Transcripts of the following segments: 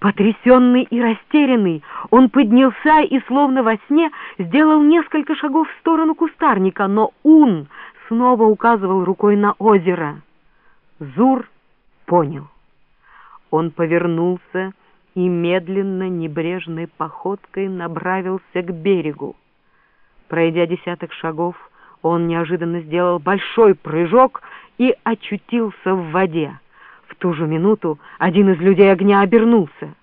Потрясенный и растерянный, он поднялся и, словно во сне, сделал несколько шагов в сторону кустарника, но Ун снова указывал рукой на озеро. Зур понял. Он повернулся и медленно, небрежной походкой направился к берегу. Пройдя десяток шагов, он неожиданно сделал большой прыжок и очутился в воде. В ту же минуту один из людей огня обернулся.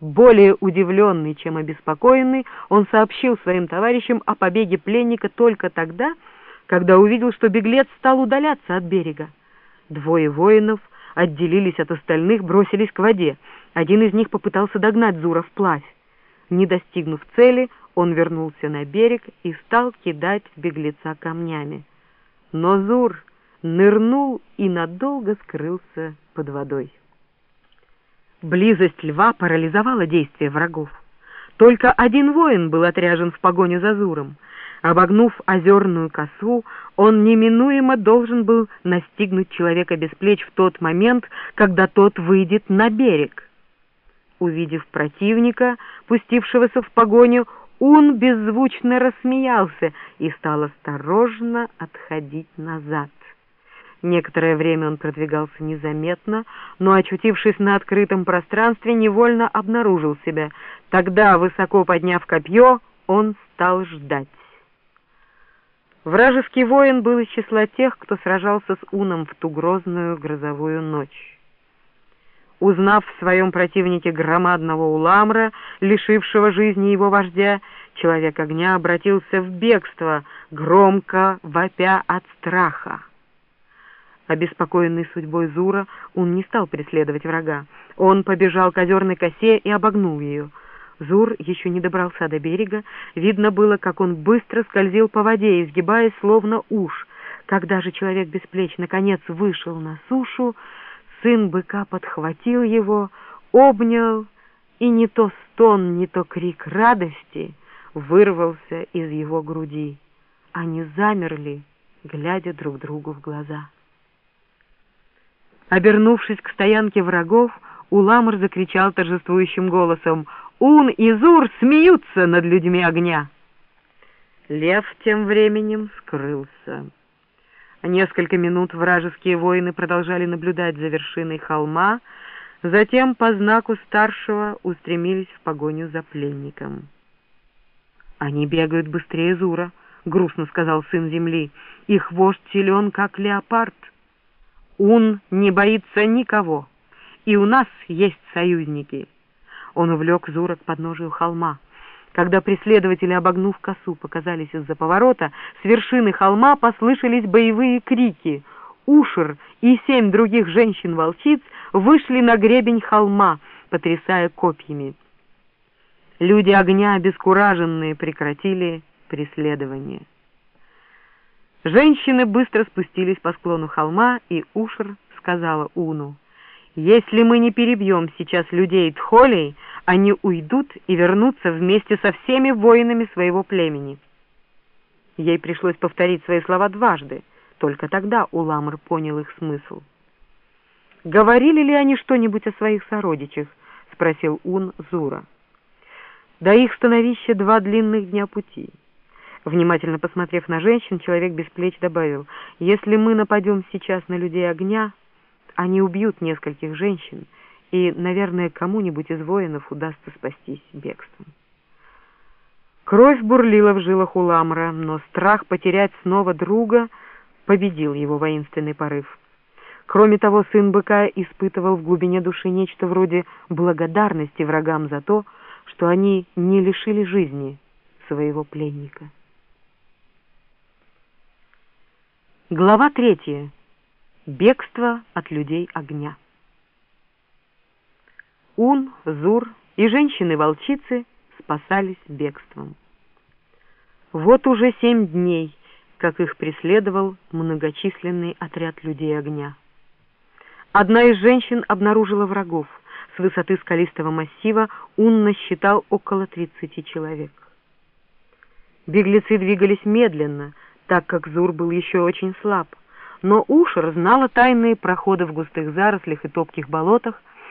Более удивленный, чем обеспокоенный, он сообщил своим товарищам о побеге пленника только тогда, когда увидел, что беглец стал удаляться от берега. Двое воинов отделились от остальных, бросились к воде. Один из них попытался догнать Зура вплавь. Не достигнув цели, он вернулся на берег и стал кидать в беглеца камнями. Но Зур нырнул и надолго скрылся под водой. Близость льва парализовала действия врагов. Только один воин был отряжен в погоню за Зуром. Обогнув озерную косу, он неминуемо должен был настигнуть человека без плеч в тот момент, когда тот выйдет на берег. Увидев противника, пустившегося в погоню, он беззвучно рассмеялся и стал осторожно отходить назад. Некоторое время он продвигался незаметно, но, очутившись на открытом пространстве, невольно обнаружил себя. Тогда, высоко подняв копье, он стал ждать. Вражеский воин был из числа тех, кто сражался с Уном в ту грозную грозовую ночь. Узнав в своем противнике громадного уламра, лишившего жизни его вождя, человек огня обратился в бегство, громко вопя от страха. Обеспокоенный судьбой Зура, он не стал преследовать врага. Он побежал к озерной косе и обогнул ее. Зур еще не добрался до берега. Видно было, как он быстро скользил по воде, изгибаясь словно уж. Когда же человек без плеч наконец вышел на сушу, сын быка подхватил его, обнял, и не то стон, не то крик радости вырвался из его груди. Они замерли, глядя друг другу в глаза. Обернувшись к стоянке врагов, Уламр закричал торжествующим голосом «Ун и Зур смеются над людьми огня!» Лев тем временем скрылся. Несколько минут вражеские воины продолжали наблюдать за вершиной холма, затем по знаку старшего устремились в погоню за пленником. «Они бегают быстрее Зура», — грустно сказал сын земли. «Их вождь силен, как леопард». Он не боится никого, и у нас есть союзники. Он увлек Зура к подножию холма. Когда преследователи, обогнув косу, показались из-за поворота, с вершины холма послышались боевые крики. Ушер и семь других женщин-волчиц вышли на гребень холма, потрясая копьями. Люди огня, обескураженные, прекратили преследование. Женщины быстро спустились по склону холма, и Ушер сказала Уну, «Если мы не перебьем сейчас людей Тхолей, они уйдут и вернутся вместе со всеми воинами своего племени». Ей пришлось повторить свои слова дважды, только тогда Уламр понял их смысл. «Говорили ли они что-нибудь о своих сородичах?» — спросил Ун Зура. «До их становища два длинных дня пути». Внимательно посмотрев на женщин, человек без плеч добавил, «Если мы нападем сейчас на людей огня, они убьют нескольких женщин, и, наверное, кому-нибудь из воинов удастся спастись бегством». Кровь бурлила в жилах у Ламра, но страх потерять снова друга победил его воинственный порыв. Кроме того, сын быка испытывал в глубине души нечто вроде благодарности врагам за то, что они не лишили жизни своего пленника. Глава третья. Бегство от людей огня. Ун, Зур и женщины-волчицы спасались бегством. Вот уже семь дней, как их преследовал многочисленный отряд людей огня. Одна из женщин обнаружила врагов. С высоты скалистого массива Ун насчитал около тридцати человек. Беглецы двигались медленно, так как Зур был еще очень слаб. Но Ушер знала тайные проходы в густых зарослях и топких болотах,